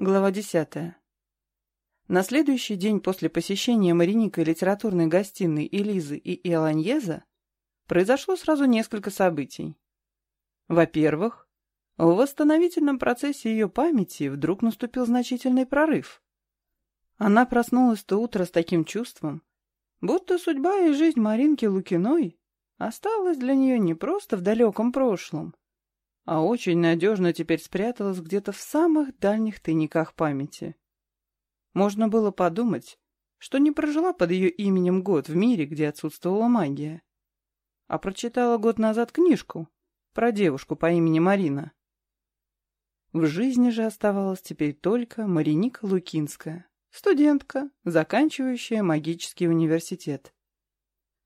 Глава десятая. На следующий день после посещения Мариникой литературной гостиной Элизы и Иоланьеза произошло сразу несколько событий. Во-первых, в восстановительном процессе ее памяти вдруг наступил значительный прорыв. Она проснулась то утро с таким чувством, будто судьба и жизнь Маринки Лукиной осталась для нее не просто в далеком прошлом, а очень надежно теперь спряталась где-то в самых дальних тайниках памяти. Можно было подумать, что не прожила под ее именем год в мире, где отсутствовала магия, а прочитала год назад книжку про девушку по имени Марина. В жизни же оставалась теперь только Мариника Лукинская, студентка, заканчивающая магический университет.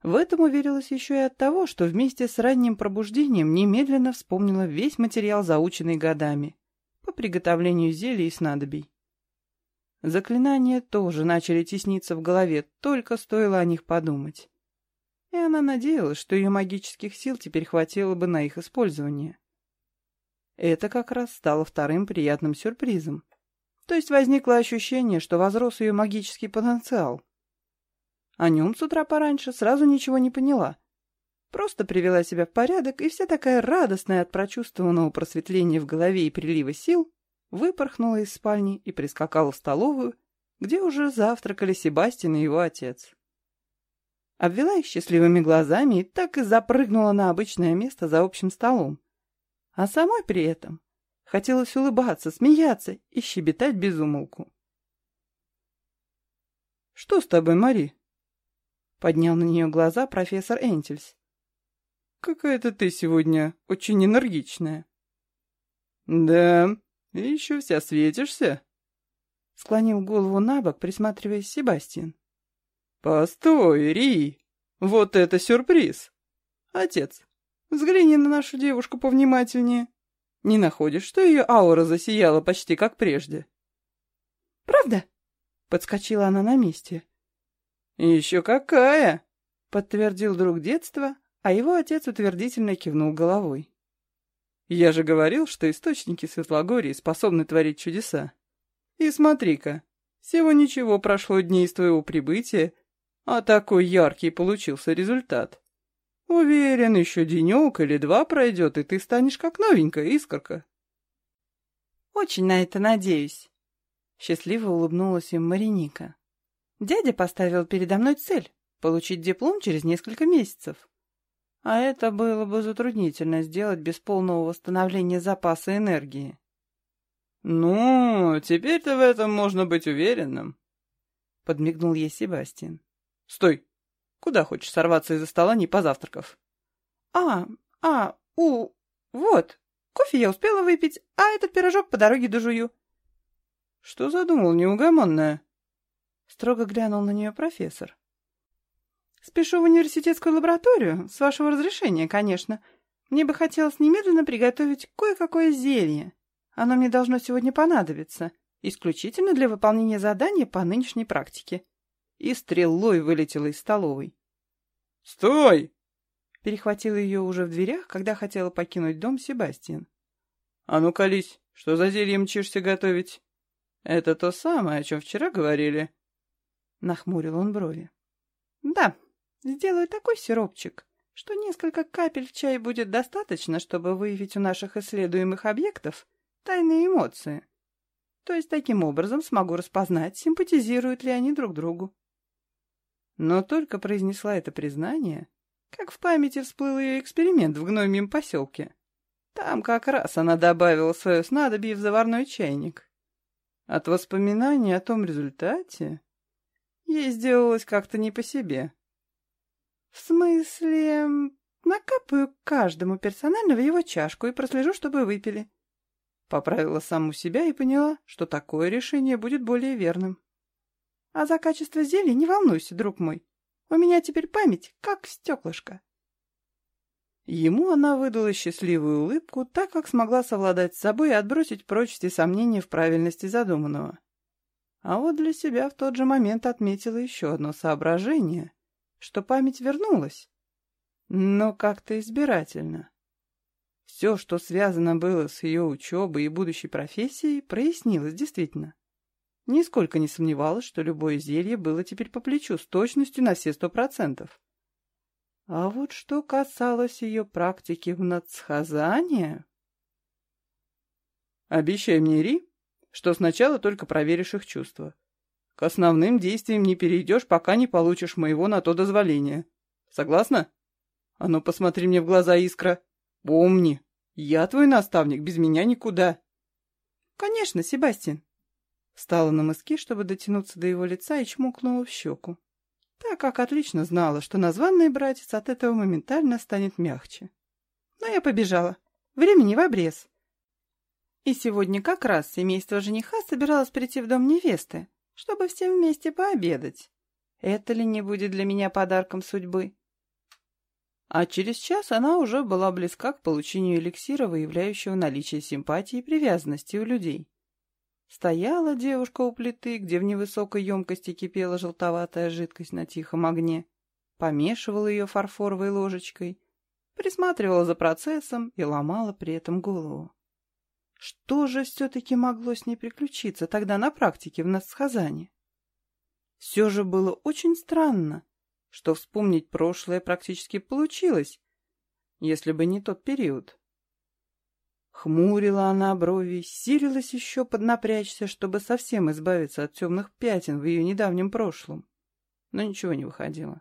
В этом уверилась еще и от того, что вместе с ранним пробуждением немедленно вспомнила весь материал, заученный годами, по приготовлению зелий и снадобий. Заклинания тоже начали тесниться в голове, только стоило о них подумать. И она надеялась, что ее магических сил теперь хватило бы на их использование. Это как раз стало вторым приятным сюрпризом. То есть возникло ощущение, что возрос ее магический потенциал. О нем с утра пораньше сразу ничего не поняла. Просто привела себя в порядок, и вся такая радостная от прочувствованного просветления в голове и прилива сил выпорхнула из спальни и прискакала в столовую, где уже завтракали Себастьян и его отец. Обвела их счастливыми глазами и так и запрыгнула на обычное место за общим столом. А самой при этом хотелось улыбаться, смеяться и щебетать без умолку. «Что с тобой, Мари?» Поднял на нее глаза профессор Энтельс. «Какая-то ты сегодня очень энергичная». «Да, и еще вся светишься?» Склонил голову на бок, присматриваясь Себастьян. «Постой, Ри! Вот это сюрприз! Отец, взгляни на нашу девушку повнимательнее. Не находишь, что ее аура засияла почти как прежде?» «Правда?» — подскочила она на месте. «Еще какая!» — подтвердил друг детства, а его отец утвердительно кивнул головой. «Я же говорил, что источники Светлогории способны творить чудеса. И смотри-ка, всего ничего прошло дней с твоего прибытия, а такой яркий получился результат. Уверен, еще денек или два пройдет, и ты станешь как новенькая искорка». «Очень на это надеюсь», — счастливо улыбнулась им Мариника. Дядя поставил передо мной цель — получить диплом через несколько месяцев. А это было бы затруднительно сделать без полного восстановления запаса энергии. «Ну, теперь-то в этом можно быть уверенным», — подмигнул ей Себастьян. «Стой! Куда хочешь сорваться из-за стола, не позавтракав?» «А, а, у, вот, кофе я успела выпить, а этот пирожок по дороге дожую». «Что задумал, неугомонная?» Строго глянул на нее профессор. «Спешу в университетскую лабораторию, с вашего разрешения, конечно. Мне бы хотелось немедленно приготовить кое-какое зелье. Оно мне должно сегодня понадобиться, исключительно для выполнения задания по нынешней практике». И стрелой вылетела из столовой. «Стой!» Перехватил ее уже в дверях, когда хотела покинуть дом Себастьян. «А ну, колись, что за зелье мчишься готовить?» «Это то самое, о чем вчера говорили?» Нахмурил он брови. Да, сделаю такой сиропчик, что несколько капель в чай будет достаточно, чтобы выявить у наших исследуемых объектов тайные эмоции. То есть таким образом смогу распознать, симпатизируют ли они друг другу. Но только произнесла это признание, как в памяти всплыл ее эксперимент в гномьем поселке. Там как раз она добавила свое снадобье в заварной чайник. От воспоминаний о том результате Ей сделалось как-то не по себе. В смысле, накапаю каждому персонально в его чашку и прослежу, чтобы выпили. Поправила саму себя и поняла, что такое решение будет более верным. А за качество зелья не волнуйся, друг мой. У меня теперь память, как стеклышко. Ему она выдала счастливую улыбку, так как смогла совладать с собой и отбросить прочь все сомнения в правильности задуманного. А вот для себя в тот же момент отметила еще одно соображение, что память вернулась, но как-то избирательно. Все, что связано было с ее учебой и будущей профессией, прояснилось действительно. Нисколько не сомневалась, что любое зелье было теперь по плечу с точностью на все сто процентов. А вот что касалось ее практики в надсхазании... Обещай мне, Ри, что сначала только проверишь их чувства. К основным действиям не перейдешь, пока не получишь моего на то дозволения. Согласна? А ну посмотри мне в глаза, Искра. Помни, я твой наставник, без меня никуда. Конечно, Себастьян. Встала на мыски, чтобы дотянуться до его лица и чмокнула в щеку, так как отлично знала, что названный братец от этого моментально станет мягче. Но я побежала. Времени в обрез. И сегодня как раз семейство жениха собиралось прийти в дом невесты, чтобы всем вместе пообедать. Это ли не будет для меня подарком судьбы? А через час она уже была близка к получению эликсира, выявляющего наличие симпатии и привязанности у людей. Стояла девушка у плиты, где в невысокой емкости кипела желтоватая жидкость на тихом огне, помешивала ее фарфоровой ложечкой, присматривала за процессом и ломала при этом голову. Что же все-таки могло с ней приключиться тогда на практике в Насхазане? Все же было очень странно, что вспомнить прошлое практически получилось, если бы не тот период. Хмурила она брови, силилась еще поднапрячься, чтобы совсем избавиться от темных пятен в ее недавнем прошлом. Но ничего не выходило.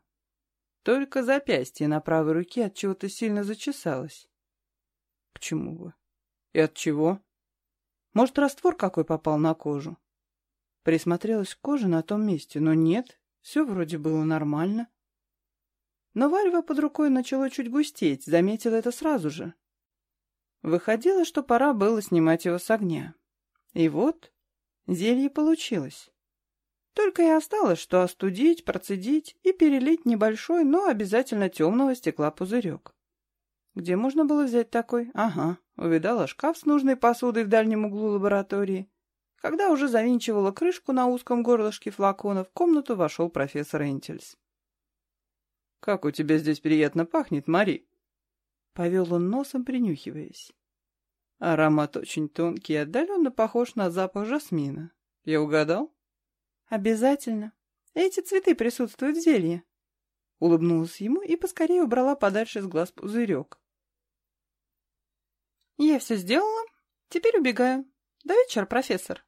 Только запястье на правой руке от чего-то сильно зачесалось. К чему бы? И от чего? Может, раствор какой попал на кожу? Присмотрелась к коже на том месте, но нет, все вроде было нормально. Но варево под рукой начало чуть густеть, заметила это сразу же. Выходило, что пора было снимать его с огня. И вот зелье получилось. Только и осталось, что остудить, процедить и перелить небольшой, но обязательно темного стекла пузырек. Где можно было взять такой? Ага, увидала шкаф с нужной посудой в дальнем углу лаборатории. Когда уже завинчивала крышку на узком горлышке флакона, в комнату вошел профессор Энтельс. «Как у тебя здесь приятно пахнет, Мари!» Повел он носом, принюхиваясь. Аромат очень тонкий и отдаленно похож на запах жасмина. Я угадал? Обязательно. Эти цветы присутствуют в зелье. Улыбнулась ему и поскорее убрала подальше с глаз пузырек. Я все сделала. Теперь убегаю. До вечера, профессор.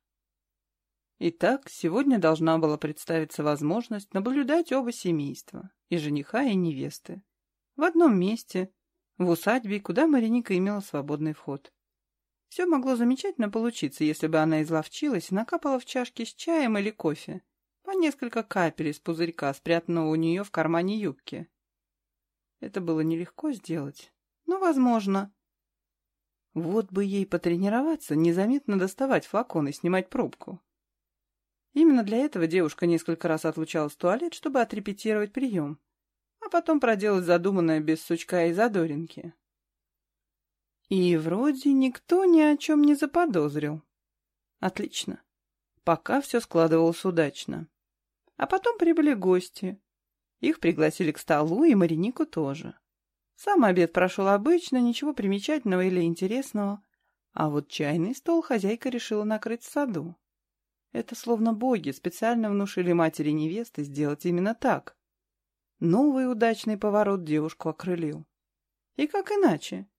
Итак, сегодня должна была представиться возможность наблюдать оба семейства, и жениха, и невесты, в одном месте, в усадьбе, куда Мариника имела свободный вход. Все могло замечательно получиться, если бы она изловчилась и накапала в чашке с чаем или кофе по несколько капель из пузырька, спрятанного у нее в кармане юбки. Это было нелегко сделать, но возможно. Вот бы ей потренироваться, незаметно доставать флакон и снимать пробку. Именно для этого девушка несколько раз отлучалась в туалет, чтобы отрепетировать прием, а потом проделать задуманное без сучка и задоринки. И вроде никто ни о чем не заподозрил. Отлично. Пока все складывалось удачно. А потом прибыли гости. Их пригласили к столу, и Маринику тоже. Сам обед прошел обычно, ничего примечательного или интересного. А вот чайный стол хозяйка решила накрыть в саду. Это словно боги специально внушили матери невесты сделать именно так. Новый удачный поворот девушку окрылил. И как иначе,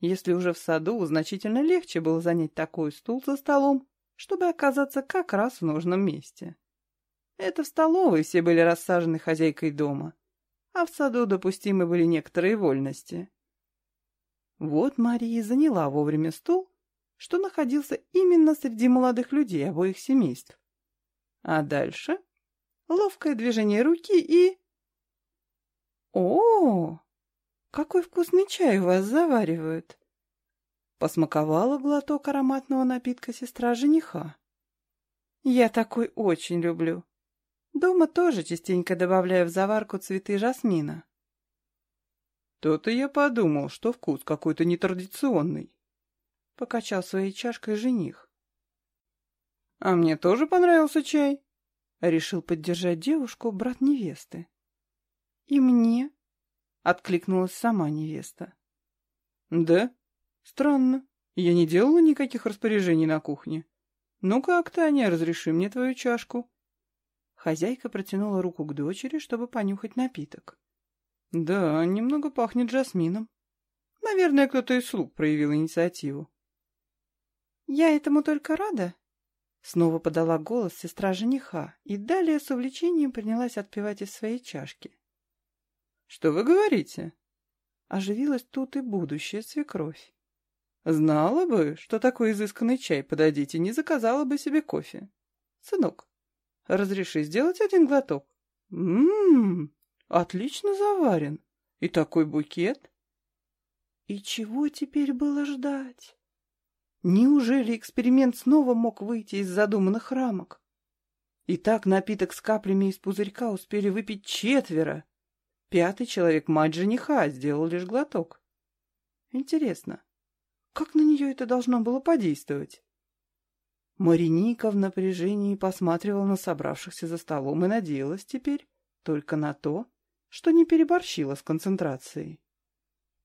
если уже в саду значительно легче было занять такой стул за столом, чтобы оказаться как раз в нужном месте. Это в столовой все были рассажены хозяйкой дома, а в саду допустимы были некоторые вольности. Вот Мария заняла вовремя стул что находился именно среди молодых людей обоих семейств. А дальше ловкое движение руки и... О, какой вкусный чай у вас заваривают! Посмаковала глоток ароматного напитка сестра жениха. Я такой очень люблю. Дома тоже частенько добавляю в заварку цветы жасмина. То-то я подумал, что вкус какой-то нетрадиционный покачал своей чашкой жених. «А мне тоже понравился чай», — решил поддержать девушку брат невесты. «И мне?» — откликнулась сама невеста. «Да? Странно. Я не делала никаких распоряжений на кухне. Ну как, Таня, разреши мне твою чашку. Хозяйка протянула руку к дочери, чтобы понюхать напиток. Да, немного пахнет жасмином. Наверное, кто-то из слуг проявил инициативу. Я этому только рада. Снова подала голос сестра жениха и далее с увлечением принялась отпивать из своей чашки. Что вы говорите? Оживилась тут и будущая свекровь. Знала бы, что такой изысканный чай подадите, не заказала бы себе кофе. Сынок, разреши сделать один глоток? Ммм, отлично заварен. И такой букет. И чего теперь было ждать? Неужели эксперимент снова мог выйти из задуманных рамок? И так напиток с каплями из пузырька успели выпить четверо. Пятый человек, мать жениха, сделал лишь глоток. Интересно, как на нее это должно было подействовать? Мариника в напряжении посматривала на собравшихся за столом и надеялась теперь только на то, что не переборщила с концентрацией.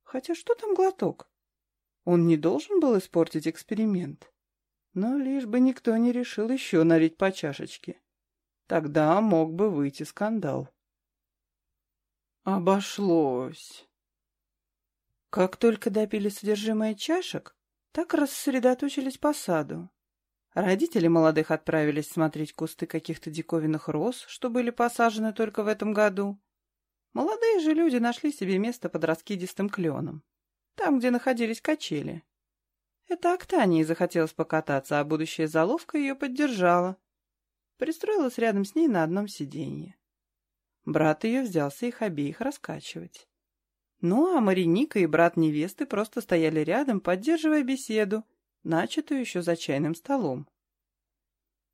Хотя что там глоток? Он не должен был испортить эксперимент. Но лишь бы никто не решил еще налить по чашечке. Тогда мог бы выйти скандал. Обошлось. Как только допили содержимое чашек, так рассредоточились по саду. Родители молодых отправились смотреть кусты каких-то диковинных роз, что были посажены только в этом году. Молодые же люди нашли себе место под раскидистым кленом, там, где находились качели. Это Октании захотелось покататься, а будущая заловка ее поддержала. Пристроилась рядом с ней на одном сиденье. Брат ее взялся их обеих раскачивать. Ну, а Мариника и брат невесты просто стояли рядом, поддерживая беседу, начатую еще за чайным столом.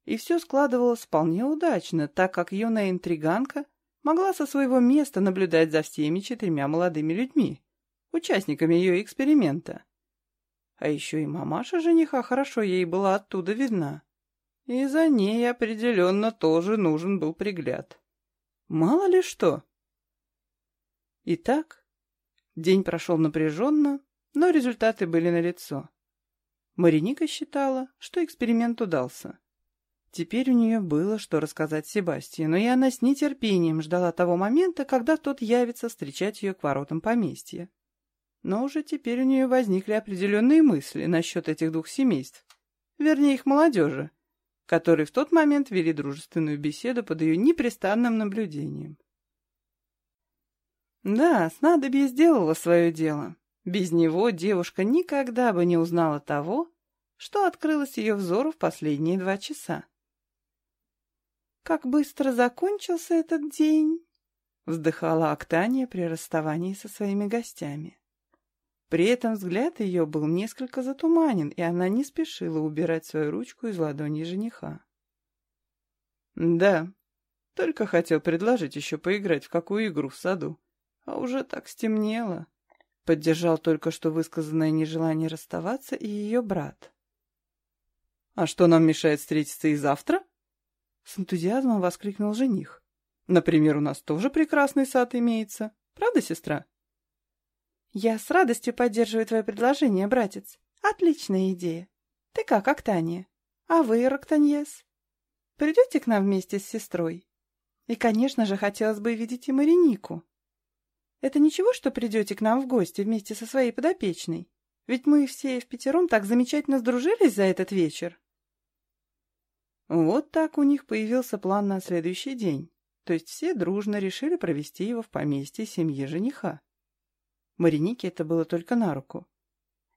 И все складывалось вполне удачно, так как юная интриганка могла со своего места наблюдать за всеми четырьмя молодыми людьми, участниками ее эксперимента. А еще и мамаша жениха хорошо ей была оттуда видна. И за ней определенно тоже нужен был пригляд. Мало ли что. Итак, День прошел напряженно, но результаты были налицо. Мариника считала, что эксперимент удался. Теперь у нее было что рассказать Себастьяну, и она с нетерпением ждала того момента, когда тот явится встречать ее к воротам поместья. Но уже теперь у нее возникли определенные мысли насчет этих двух семейств, вернее их молодежи, которые в тот момент вели дружественную беседу под ее непрестанным наблюдением. Да, снадобье сделало свое дело. Без него девушка никогда бы не узнала того, что открылось ее взору в последние два часа. «Как быстро закончился этот день!» — вздыхала Актания при расставании со своими гостями. При этом взгляд ее был несколько затуманен, и она не спешила убирать свою ручку из ладони жениха. «Да, только хотел предложить еще поиграть в какую игру в саду», а уже так стемнело. Поддержал только что высказанное нежелание расставаться и ее брат. «А что нам мешает встретиться и завтра?» С энтузиазмом воскликнул жених. «Например, у нас тоже прекрасный сад имеется. Правда, сестра?» «Я с радостью поддерживаю твое предложение, братец. Отличная идея. Ты как, Октания? А вы, Роктаньес? Придете к нам вместе с сестрой? И, конечно же, хотелось бы видеть и Маринику. Это ничего, что придете к нам в гости вместе со своей подопечной? Ведь мы все в пятером так замечательно сдружились за этот вечер. Вот так у них появился план на следующий день. То есть все дружно решили провести его в поместье семьи жениха. Маринике это было только на руку.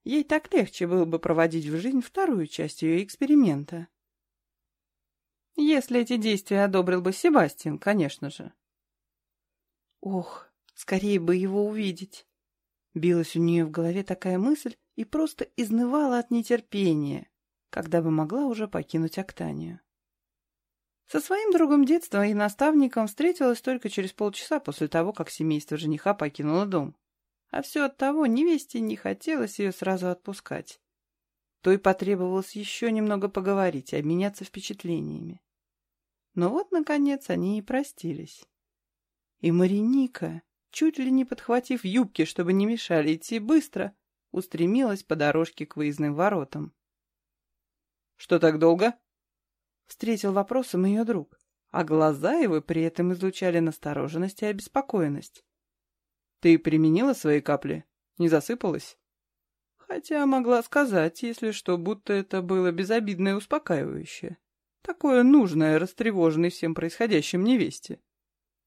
Ей так легче было бы проводить в жизнь вторую часть ее эксперимента. Если эти действия одобрил бы Себастьян, конечно же. Ох, Скорее бы его увидеть. Билась у нее в голове такая мысль и просто изнывала от нетерпения, когда бы могла уже покинуть Октанию. Со своим другом детства и наставником встретилась только через полчаса после того, как семейство жениха покинуло дом. А все от того, невесте не хотелось ее сразу отпускать. То и потребовалось еще немного поговорить и обменяться впечатлениями. Но вот, наконец, они и простились. И Мариника, чуть ли не подхватив юбки, чтобы не мешали идти быстро, устремилась по дорожке к выездным воротам. «Что так долго?» — встретил вопросом ее друг, а глаза его при этом излучали настороженность и обеспокоенность. «Ты применила свои капли? Не засыпалась?» Хотя могла сказать, если что, будто это было безобидное успокаивающее. Такое нужное, растревоженной всем происходящим невесте.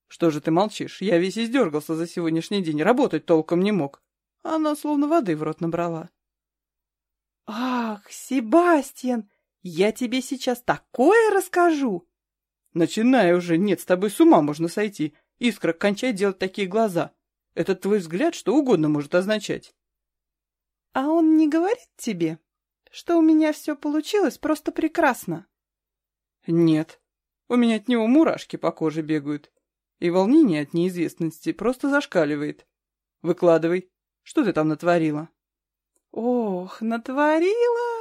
Что же ты молчишь? Я весь издергался за сегодняшний день, работать толком не мог. Она словно воды в рот набрала. «Ах, Себастьян, я тебе сейчас такое расскажу!» «Начинай уже, нет, с тобой с ума можно сойти. Искра, кончай делать такие глаза. Этот твой взгляд что угодно может означать». «А он не говорит тебе, что у меня все получилось просто прекрасно?» «Нет, у меня от него мурашки по коже бегают, и волнение от неизвестности просто зашкаливает. Выкладывай, что ты там натворила?» «Ох, натворила!»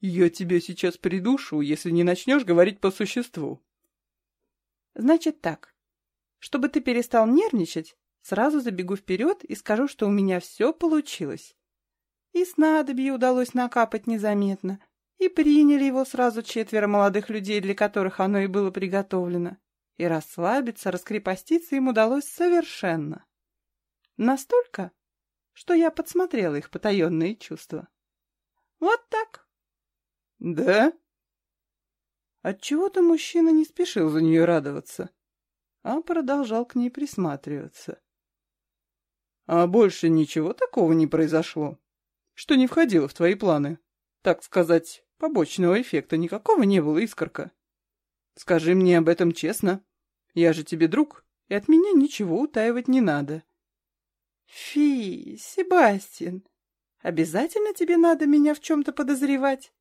«Я тебя сейчас придушу, если не начнешь говорить по существу». «Значит так, чтобы ты перестал нервничать, сразу забегу вперед и скажу, что у меня все получилось. И снадобье удалось накапать незаметно, и приняли его сразу четверо молодых людей, для которых оно и было приготовлено. И расслабиться, раскрепоститься им удалось совершенно. Настолько, что я подсмотрела их потаенные чувства. Вот так. Да? Отчего-то мужчина не спешил за нее радоваться, а продолжал к ней присматриваться. А больше ничего такого не произошло, что не входило в твои планы. Так сказать, побочного эффекта никакого не было, искорка. Скажи мне об этом честно. Я же тебе друг, и от меня ничего утаивать не надо. Фи, Себастьян, обязательно тебе надо меня в чем-то подозревать?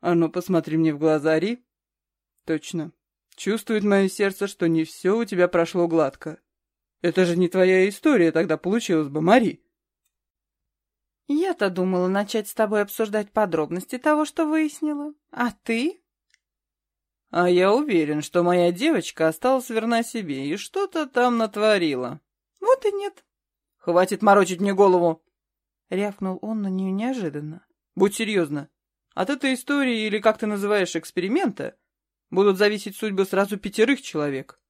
А ну, посмотри мне в глаза, Ри. Точно. Чувствует мое сердце, что не все у тебя прошло гладко. Это же не твоя история тогда получилась бы, Мари. Я-то думала начать с тобой обсуждать подробности того, что выяснила. А ты? А я уверен, что моя девочка осталась верна себе и что-то там натворила. Вот и нет. Хватит морочить мне голову. Рявкнул он на нее неожиданно. Будь серьезна. От этой истории, или как ты называешь, эксперимента, будут зависеть судьбы сразу пятерых человек.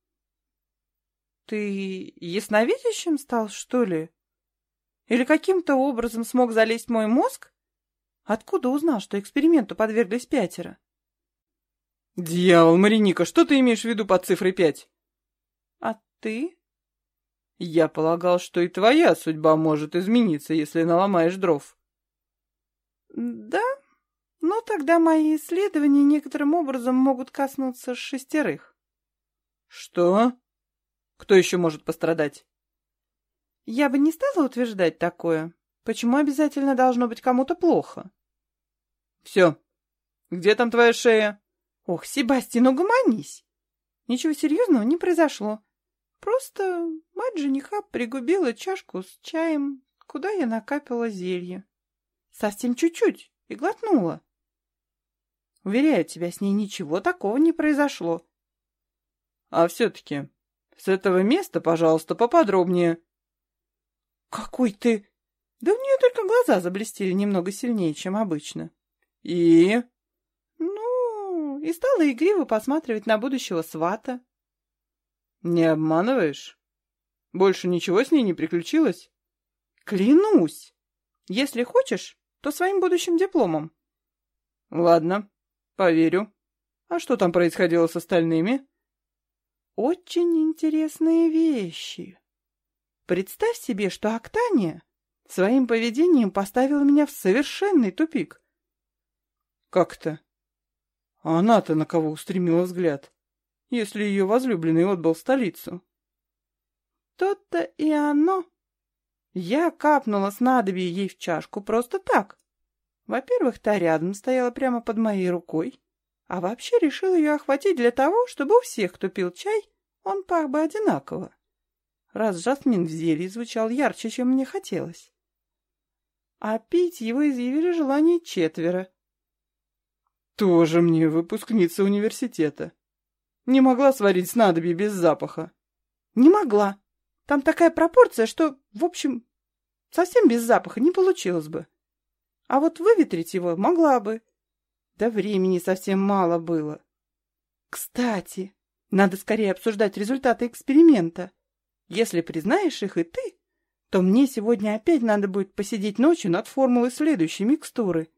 Ты ясновидящим стал, что ли? Или каким-то образом смог залезть в мой мозг? Откуда узнал, что эксперименту подверглись пятеро? Дьявол, Мариника, что ты имеешь в виду под цифрой пять? А ты? Я полагал, что и твоя судьба может измениться, если наломаешь дров. Да? Ну, тогда мои исследования некоторым образом могут коснуться шестерых. Что? Кто еще может пострадать? Я бы не стала утверждать такое. Почему обязательно должно быть кому-то плохо? Все. Где там твоя шея? Ох, Себастьян, угомонись. Ничего серьезного не произошло. Просто мать жениха пригубила чашку с чаем, куда я накапила зелье. Совсем чуть-чуть и глотнула. Уверяю тебя, с ней ничего такого не произошло. А все-таки с этого места, пожалуйста, поподробнее. «Какой ты...» «Да у нее только глаза заблестели немного сильнее, чем обычно». «И...» «Ну...» И стала игриво посматривать на будущего свата. «Не обманываешь? Больше ничего с ней не приключилось?» «Клянусь! Если хочешь, то своим будущим дипломом». «Ладно, поверю. А что там происходило с остальными?» «Очень интересные вещи». Представь себе, что Актания своим поведением поставила меня в совершенный тупик. Как-то? А она-то на кого устремила взгляд, если ее возлюбленный отбыл столицу? То-то и оно. Я капнула снадобье ей в чашку просто так. Во-первых, та рядом стояла прямо под моей рукой, а вообще решил ее охватить для того, чтобы у всех, кто пил чай, он пах бы одинаково раз жасмин в зелье звучал ярче, чем мне хотелось. А пить его изъявили желание четверо. Тоже мне выпускница университета. Не могла сварить снадобье без запаха. Не могла. Там такая пропорция, что, в общем... совсем без запаха не получилось бы. А вот выветрить его могла бы. Да времени совсем мало было. Кстати, надо скорее обсуждать результаты эксперимента. Если признаешь их и ты, то мне сегодня опять надо будет посидеть ночью над формулой следующей микстуры.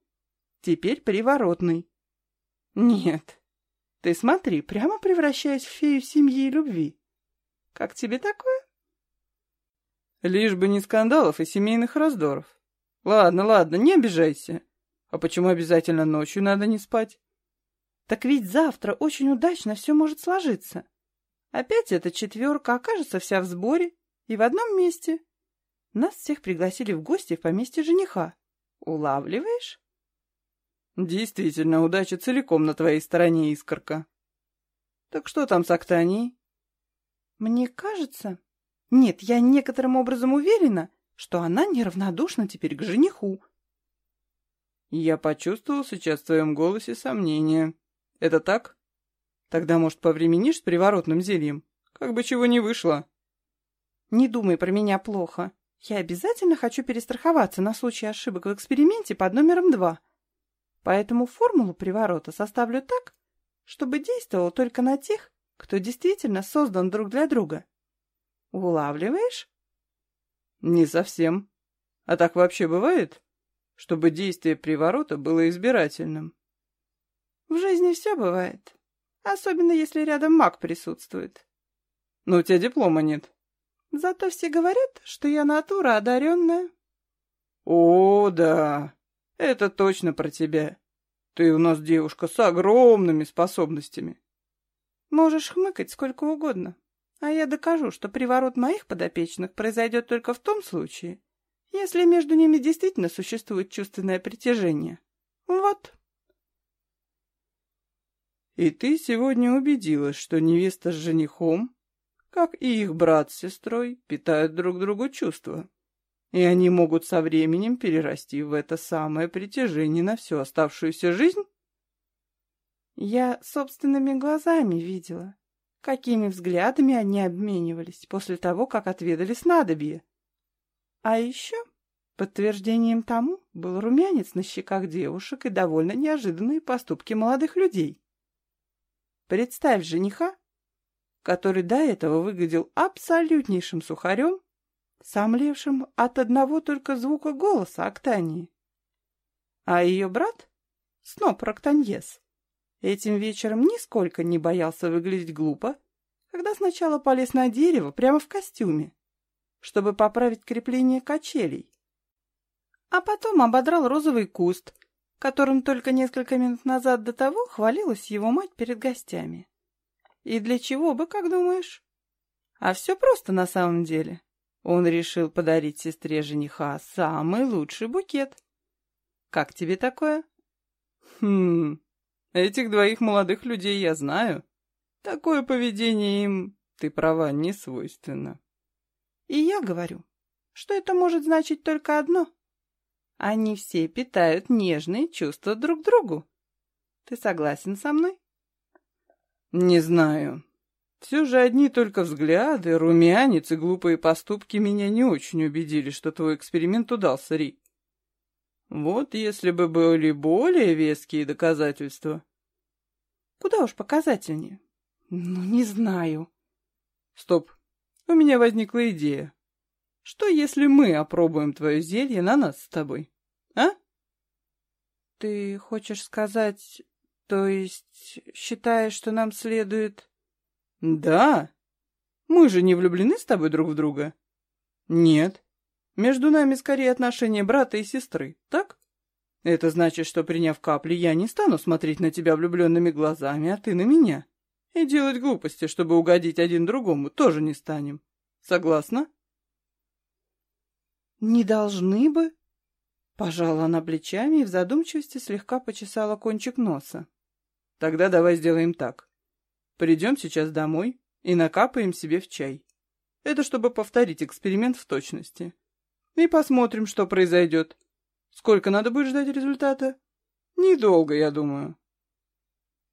Теперь приворотный. Нет, ты смотри, прямо превращаясь в фею семьи и любви. Как тебе такое? Лишь бы не скандалов и семейных раздоров. Ладно, ладно, не обижайся. А почему обязательно ночью надо не спать? Так ведь завтра очень удачно все может сложиться. Опять эта четверка окажется вся в сборе и в одном месте. Нас всех пригласили в гости в поместье жениха. Улавливаешь? Действительно, удача целиком на твоей стороне, Искорка. Так что там с Актанией? Мне кажется... Нет, я некоторым образом уверена, что она неравнодушна теперь к жениху. Я почувствовал сейчас в твоем голосе сомнение. Это так? Тогда, может, повременишь с приворотным зельем? Как бы чего не вышло. Не думай про меня плохо. Я обязательно хочу перестраховаться на случай ошибок в эксперименте под номером два. Поэтому формулу приворота составлю так, чтобы действовал только на тех, кто действительно создан друг для друга. Улавливаешь? Не совсем. А так вообще бывает? Чтобы действие приворота было избирательным. В жизни все бывает. Особенно, если рядом маг присутствует. Но у тебя диплома нет. Зато все говорят, что я натура одаренная. О, да. Это точно про тебя. Ты у нас девушка с огромными способностями. Можешь хмыкать сколько угодно. А я докажу, что приворот моих подопечных произойдет только в том случае, если между ними действительно существует чувственное притяжение. Вот. И ты сегодня убедилась, что невеста с женихом, как и их брат с сестрой, питают друг другу чувства. И они могут со временем перерасти в это самое притяжение на всю оставшуюся жизнь? Я собственными глазами видела, какими взглядами они обменивались после того, как отведали снадобье. А еще подтверждением тому был румянец на щеках девушек и довольно неожиданные поступки молодых людей. Представь жениха, который до этого выглядел абсолютнейшим сухарем, сомлевшим от одного только звука голоса Октании. А ее брат, Сноп Роктаньес, этим вечером нисколько не боялся выглядеть глупо, когда сначала полез на дерево прямо в костюме, чтобы поправить крепление качелей, а потом ободрал розовый куст, которым только несколько минут назад до того хвалилась его мать перед гостями. И для чего бы, как думаешь? А все просто на самом деле. Он решил подарить сестре жениха самый лучший букет. Как тебе такое? Хм, этих двоих молодых людей я знаю. Такое поведение им, ты права, не свойственно. И я говорю, что это может значить только одно. Они все питают нежные чувства друг к другу. Ты согласен со мной? Не знаю. Все же одни только взгляды, румянец и глупые поступки меня не очень убедили, что твой эксперимент удался, Ри. Вот если бы были более веские доказательства. Куда уж показательнее. Ну, не знаю. Стоп. У меня возникла идея. Что, если мы опробуем твое зелье на нас с тобой? А? Ты хочешь сказать, то есть считаешь, что нам следует... Да. Мы же не влюблены с тобой друг в друга? Нет. Между нами скорее отношения брата и сестры, так? Это значит, что приняв капли, я не стану смотреть на тебя влюбленными глазами, а ты на меня. И делать глупости, чтобы угодить один другому, тоже не станем. Согласна? Не должны бы. Пожала она плечами и в задумчивости слегка почесала кончик носа. Тогда давай сделаем так. Придем сейчас домой и накапаем себе в чай. Это чтобы повторить эксперимент в точности. И посмотрим, что произойдет. Сколько надо будет ждать результата? Недолго, я думаю.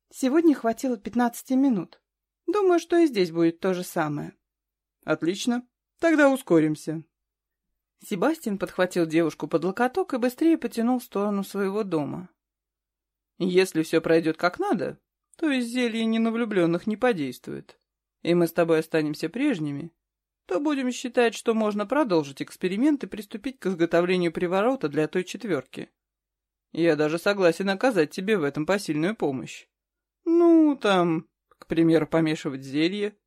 Сегодня хватило 15 минут. Думаю, что и здесь будет то же самое. Отлично. Тогда ускоримся. Себастьян подхватил девушку под локоток и быстрее потянул в сторону своего дома. «Если все пройдет как надо, то есть зелье не на влюбленных не подействует, и мы с тобой останемся прежними, то будем считать, что можно продолжить эксперимент и приступить к изготовлению приворота для той четверки. Я даже согласен оказать тебе в этом посильную помощь. Ну, там, к примеру, помешивать зелье,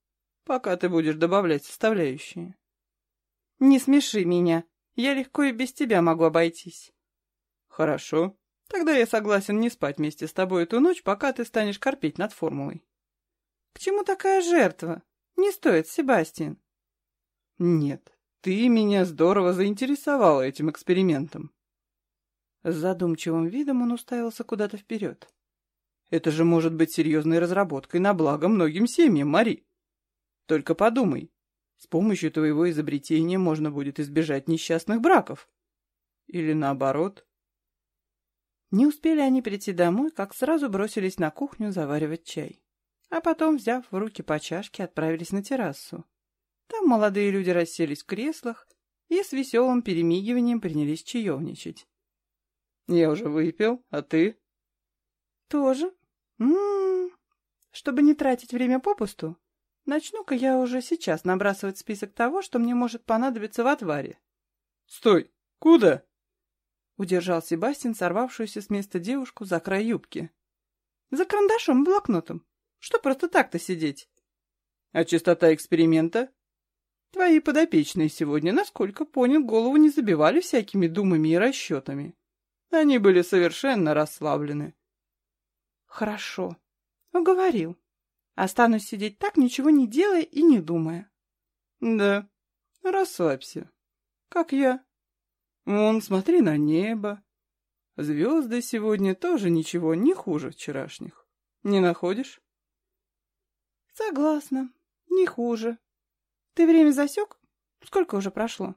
пока ты будешь добавлять составляющие. Не смеши меня, я легко и без тебя могу обойтись. Хорошо, тогда я согласен не спать вместе с тобой эту ночь, пока ты станешь корпеть над формулой. К чему такая жертва? Не стоит, Себастьян. Нет, ты меня здорово заинтересовала этим экспериментом. С задумчивым видом он уставился куда-то вперед. Это же может быть серьезной разработкой на благо многим семьям, Мари. Только подумай, с помощью твоего изобретения можно будет избежать несчастных браков. Или наоборот. Не успели они прийти домой, как сразу бросились на кухню заваривать чай. А потом, взяв в руки по чашке, отправились на террасу. Там молодые люди расселись в креслах и с веселым перемигиванием принялись чаевничать. «Я уже выпил, а ты?» «Тоже. М -м -м. Чтобы не тратить время попусту, начну-ка я уже сейчас набрасывать список того, что мне может понадобиться в отваре». «Стой! Куда?» Удержал Себастьян сорвавшуюся с места девушку за край юбки. «За карандашом и блокнотом. Что просто так-то сидеть?» «А чистота эксперимента?» Твои подопечные сегодня, насколько понял, голову не забивали всякими думами и расчетами. Они были совершенно расслаблены. Хорошо. Уговорил. Останусь сидеть так, ничего не делая и не думая. Да, расслабься. Как я. Вон, смотри на небо. Звезды сегодня тоже ничего не хуже вчерашних. Не находишь? Согласна, не хуже. Ты время засек? Сколько уже прошло?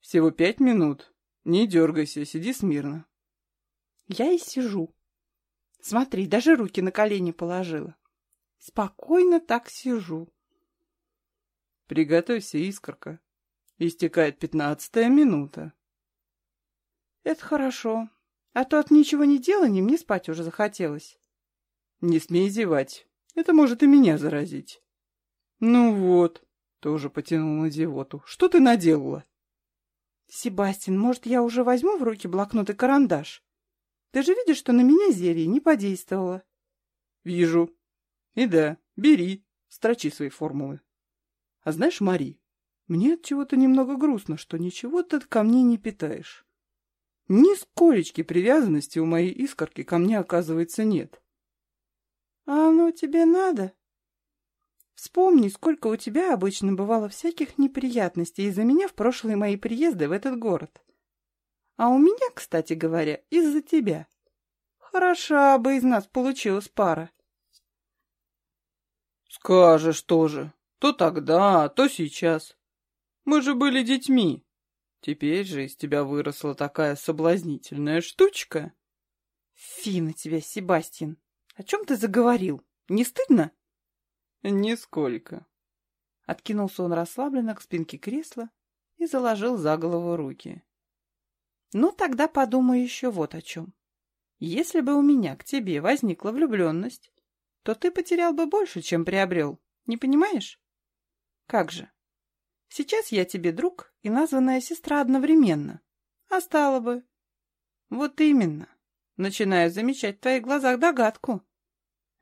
Всего пять минут. Не дергайся, сиди смирно. Я и сижу. Смотри, даже руки на колени положила. Спокойно так сижу. Приготовься, искорка. Истекает пятнадцатая минута. Это хорошо. А то от ничего не делания мне спать уже захотелось. Не смей зевать. Это может и меня заразить. Ну вот, тоже потянул на зевоту. Что ты наделала? Себастьян, может, я уже возьму в руки блокнот и карандаш? Ты же видишь, что на меня зелье не подействовало. Вижу. И да, бери, строчи свои формулы. А знаешь, Мари, мне от чего-то немного грустно, что ничего ты ко мне не питаешь. Ни сколечки привязанности у моей искорки ко мне, оказывается, нет. А оно тебе надо? Вспомни, сколько у тебя обычно бывало всяких неприятностей из-за меня в прошлые мои приезды в этот город. А у меня, кстати говоря, из-за тебя. Хороша бы из нас получилась пара. Скажешь тоже. То тогда, то сейчас. Мы же были детьми. Теперь же из тебя выросла такая соблазнительная штучка. Фи на тебя, Себастьян. О чем ты заговорил? Не стыдно? «Нисколько». Откинулся он расслабленно к спинке кресла и заложил за голову руки. «Ну, тогда подумай еще вот о чем. Если бы у меня к тебе возникла влюбленность, то ты потерял бы больше, чем приобрел, не понимаешь? Как же? Сейчас я тебе друг и названная сестра одновременно. А стало бы... Вот именно. Начинаю замечать в твоих глазах догадку.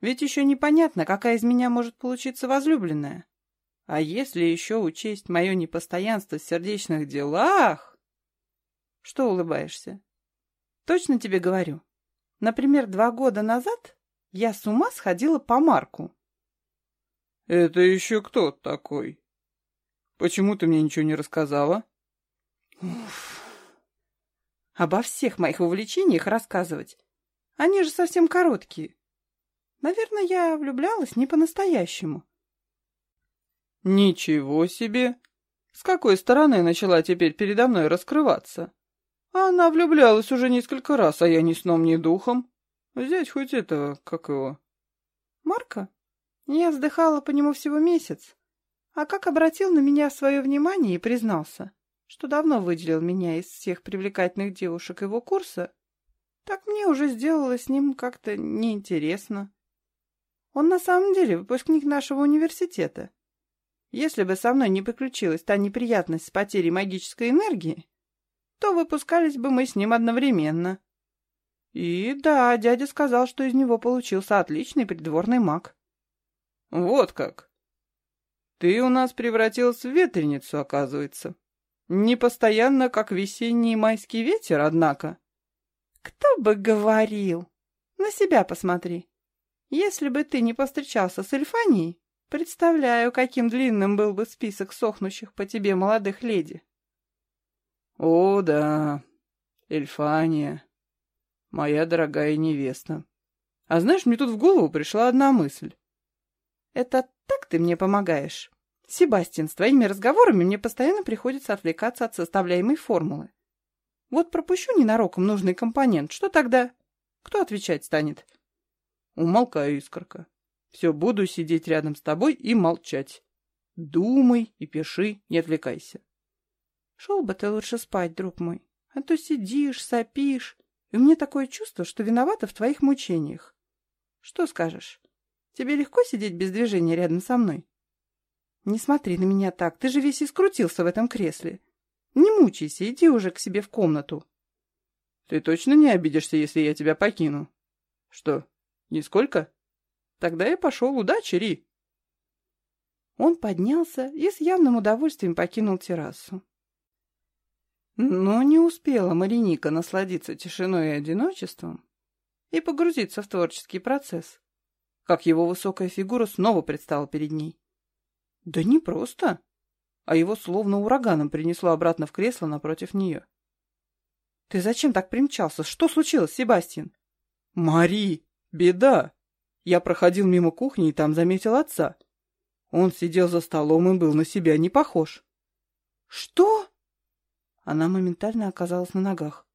Ведь еще непонятно, какая из меня может получиться возлюбленная. А если еще учесть мое непостоянство в сердечных делах... Что улыбаешься? Точно тебе говорю. Например, два года назад я с ума сходила по Марку. Это еще кто такой? Почему ты мне ничего не рассказала? Уф. Обо всех моих увлечениях рассказывать. Они же совсем короткие. Наверное, я влюблялась не по-настоящему. Ничего себе! С какой стороны начала теперь передо мной раскрываться? Она влюблялась уже несколько раз, а я ни сном, ни духом. Взять хоть этого, как его? Марка? Я вздыхала по нему всего месяц. А как обратил на меня свое внимание и признался? что давно выделил меня из всех привлекательных девушек его курса, так мне уже сделалось с ним как-то неинтересно. Он на самом деле выпускник нашего университета. Если бы со мной не приключилась та неприятность с потерей магической энергии, то выпускались бы мы с ним одновременно. И да, дядя сказал, что из него получился отличный придворный маг. Вот как. Ты у нас превратился в ветреницу, оказывается. Не постоянно, как весенний майский ветер, однако. Кто бы говорил? На себя посмотри. Если бы ты не повстречался с Эльфанией, представляю, каким длинным был бы список сохнущих по тебе молодых леди. О, да, Эльфания, моя дорогая невеста. А знаешь, мне тут в голову пришла одна мысль. Это так ты мне помогаешь? Себастьян, с твоими разговорами мне постоянно приходится отвлекаться от составляемой формулы. Вот пропущу ненароком нужный компонент, что тогда? Кто отвечать станет? Умолкаю, искорка. Все, буду сидеть рядом с тобой и молчать. Думай и пиши, не отвлекайся. Шел бы ты лучше спать, друг мой, а то сидишь, сопишь, и у меня такое чувство, что виновата в твоих мучениях. Что скажешь? Тебе легко сидеть без движения рядом со мной? Не смотри на меня так, ты же весь искрутился в этом кресле. Не мучайся, иди уже к себе в комнату. Ты точно не обидишься, если я тебя покину? Что, нисколько? Тогда я пошел, удачи, Ри. Он поднялся и с явным удовольствием покинул террасу. Но не успела Мариника насладиться тишиной и одиночеством и погрузиться в творческий процесс, как его высокая фигура снова предстала перед ней. Да не просто, а его словно ураганом принесло обратно в кресло напротив нее. «Ты зачем так примчался? Что случилось, Себастьян?» «Мари, беда! Я проходил мимо кухни и там заметил отца. Он сидел за столом и был на себя не похож». «Что?» Она моментально оказалась на ногах.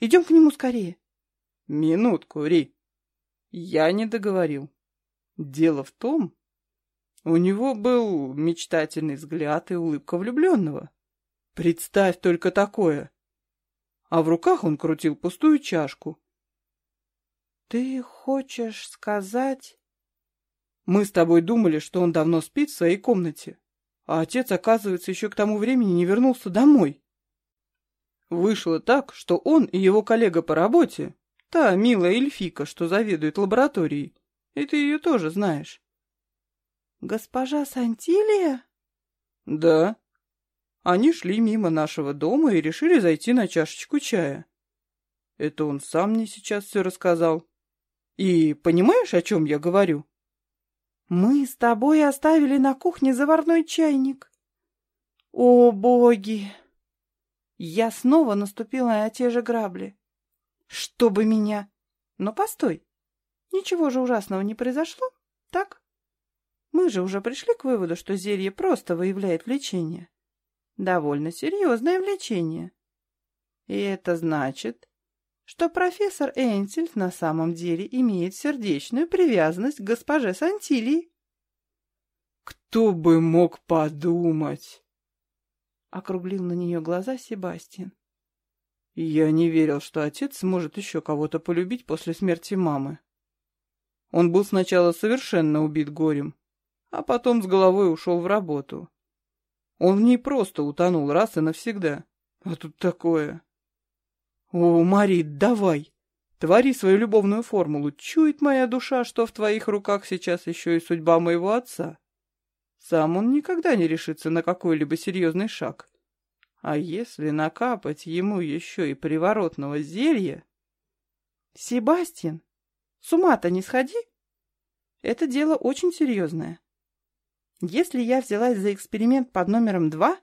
«Идем к нему скорее». «Минутку, Ри. Я не договорил. Дело в том, у него был мечтательный взгляд и улыбка влюбленного. Представь только такое. А в руках он крутил пустую чашку. Ты хочешь сказать... Мы с тобой думали, что он давно спит в своей комнате, а отец, оказывается, еще к тому времени не вернулся домой. Вышло так, что он и его коллега по работе, та милая эльфика, что заведует лабораторией, и ты ее тоже знаешь. «Госпожа Сантилия?» «Да. Они шли мимо нашего дома и решили зайти на чашечку чая. Это он сам мне сейчас все рассказал. И понимаешь, о чем я говорю?» «Мы с тобой оставили на кухне заварной чайник». «О, боги!» Я снова наступила на те же грабли. «Чтобы меня...» «Но постой, ничего же ужасного не произошло, так?» Мы же уже пришли к выводу, что зелье просто выявляет влечение. Довольно серьезное влечение. И это значит, что профессор Энсельд на самом деле имеет сердечную привязанность к госпоже Сантилии. «Кто бы мог подумать?» Округлил на нее глаза Себастьян. Я не верил, что отец сможет еще кого-то полюбить после смерти мамы. Он был сначала совершенно убит горем, а потом с головой ушел в работу. Он в ней просто утонул раз и навсегда. А тут такое. О, Марит, давай! Твори свою любовную формулу. Чует моя душа, что в твоих руках сейчас еще и судьба моего отца. Сам он никогда не решится на какой-либо серьезный шаг. А если накапать ему еще и приворотного зелья... Себастьян, с ума-то не сходи. Это дело очень серьезное. Если я взялась за эксперимент под номером два,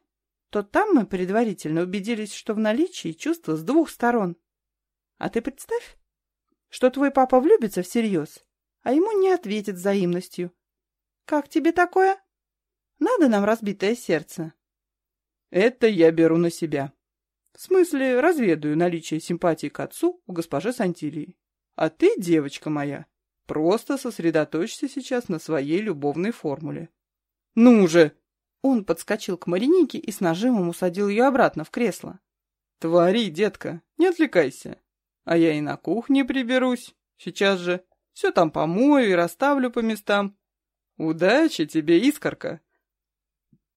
то там мы предварительно убедились, что в наличии чувства с двух сторон. А ты представь, что твой папа влюбится всерьез, а ему не ответит взаимностью. Как тебе такое? Надо нам разбитое сердце. Это я беру на себя. В смысле, разведаю наличие симпатии к отцу у госпожи Сантилии. А ты, девочка моя, просто сосредоточься сейчас на своей любовной формуле. Ну же, Он подскочил к Маринике и с нажимом усадил ее обратно в кресло. «Твори, детка, не отвлекайся. А я и на кухне приберусь. Сейчас же. Все там помою и расставлю по местам. Удачи тебе, искорка.